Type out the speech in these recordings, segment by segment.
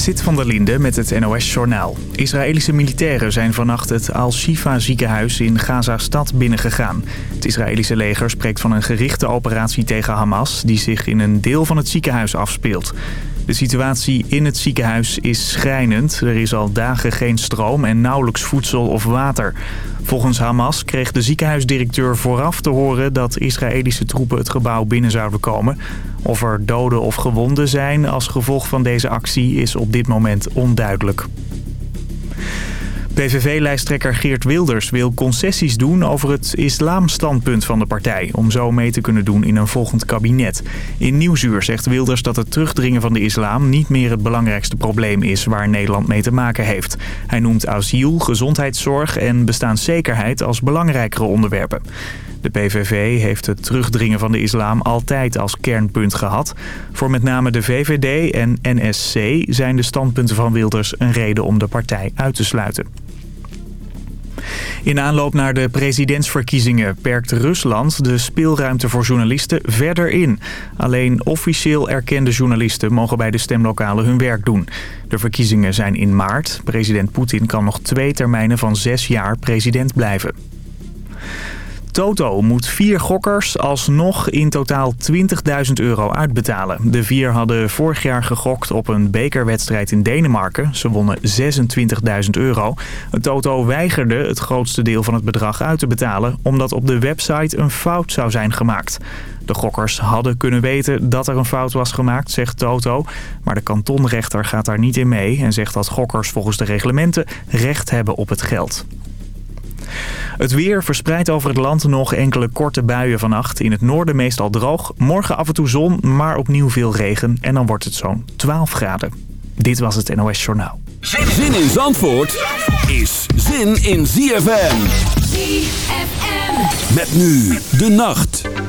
Sit van der Linde met het NOS-journaal. Israëlische militairen zijn vannacht het Al-Shifa ziekenhuis in Gaza-stad binnengegaan. Het Israëlische leger spreekt van een gerichte operatie tegen Hamas... die zich in een deel van het ziekenhuis afspeelt. De situatie in het ziekenhuis is schrijnend. Er is al dagen geen stroom en nauwelijks voedsel of water. Volgens Hamas kreeg de ziekenhuisdirecteur vooraf te horen... dat Israëlische troepen het gebouw binnen zouden komen. Of er doden of gewonden zijn als gevolg van deze actie is op dit moment onduidelijk. PVV-lijsttrekker Geert Wilders wil concessies doen over het islamstandpunt van de partij... om zo mee te kunnen doen in een volgend kabinet. In Nieuwsuur zegt Wilders dat het terugdringen van de islam... niet meer het belangrijkste probleem is waar Nederland mee te maken heeft. Hij noemt asiel, gezondheidszorg en bestaanszekerheid als belangrijkere onderwerpen. De PVV heeft het terugdringen van de islam altijd als kernpunt gehad. Voor met name de VVD en NSC zijn de standpunten van Wilders een reden om de partij uit te sluiten. In aanloop naar de presidentsverkiezingen perkt Rusland de speelruimte voor journalisten verder in. Alleen officieel erkende journalisten mogen bij de stemlokalen hun werk doen. De verkiezingen zijn in maart. President Poetin kan nog twee termijnen van zes jaar president blijven. Toto moet vier gokkers alsnog in totaal 20.000 euro uitbetalen. De vier hadden vorig jaar gegokt op een bekerwedstrijd in Denemarken. Ze wonnen 26.000 euro. Toto weigerde het grootste deel van het bedrag uit te betalen... omdat op de website een fout zou zijn gemaakt. De gokkers hadden kunnen weten dat er een fout was gemaakt, zegt Toto. Maar de kantonrechter gaat daar niet in mee... en zegt dat gokkers volgens de reglementen recht hebben op het geld. Het weer verspreidt over het land nog enkele korte buien vannacht. In het noorden meestal droog. Morgen af en toe zon, maar opnieuw veel regen. En dan wordt het zo'n 12 graden. Dit was het NOS Journaal. Zin in Zandvoort is zin in ZFM. ZFM. Met nu de nacht.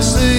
Break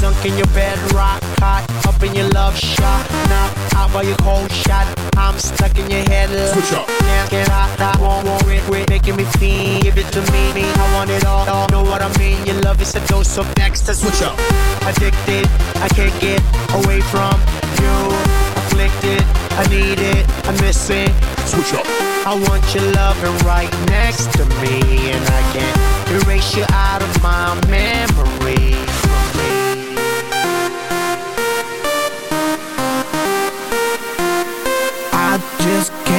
Sunk in your bed, rock hot, up in your love shot. Now out by your cold shot, I'm stuck in your head. Switch up. Can't get out, I won't worry, quit making me feel. Give it to me, me, I want it all. all. Know what I mean? Your love is a dose of next. Switch up. Addicted, I can't get away from you. Afflicted, I need it, I miss it. Switch up. I want your loving right next to me, and I can't erase you out of my memory. Just can't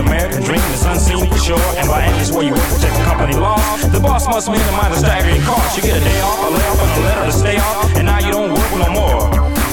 American dream is unseen for sure, and by is where you work protect the company law. The boss must minimize the staggering cost. You get a day off, a layoff, and a letter to stay off, and now you don't work no more.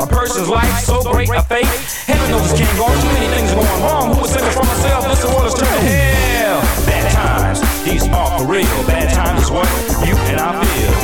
a person's life so great a fate. Heaven knows it can't go on. Too many things are going wrong. Who would save singing from myself? This world is turning hell. Bad times, these are for real. Bad times is what you and I feel.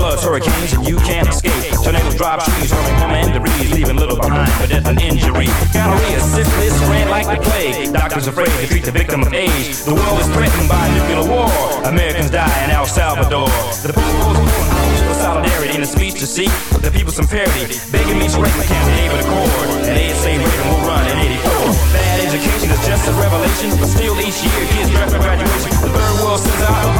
floods, hurricanes, and you can't escape. Tornadoes drop trees, hurling home and degrees, leaving little behind for death and injury. Gonorrhea, syphilis, ran like the plague. Doctors afraid to treat the victim of AIDS. The world is threatened by nuclear war. Americans die in El Salvador. The people's for solidarity in a speech to seek the people some parity. Begging me to break my campaign with a cord. And they say Reagan will run in 84. Bad education is just a revelation, but still each year kids draft for graduation. The third world sends out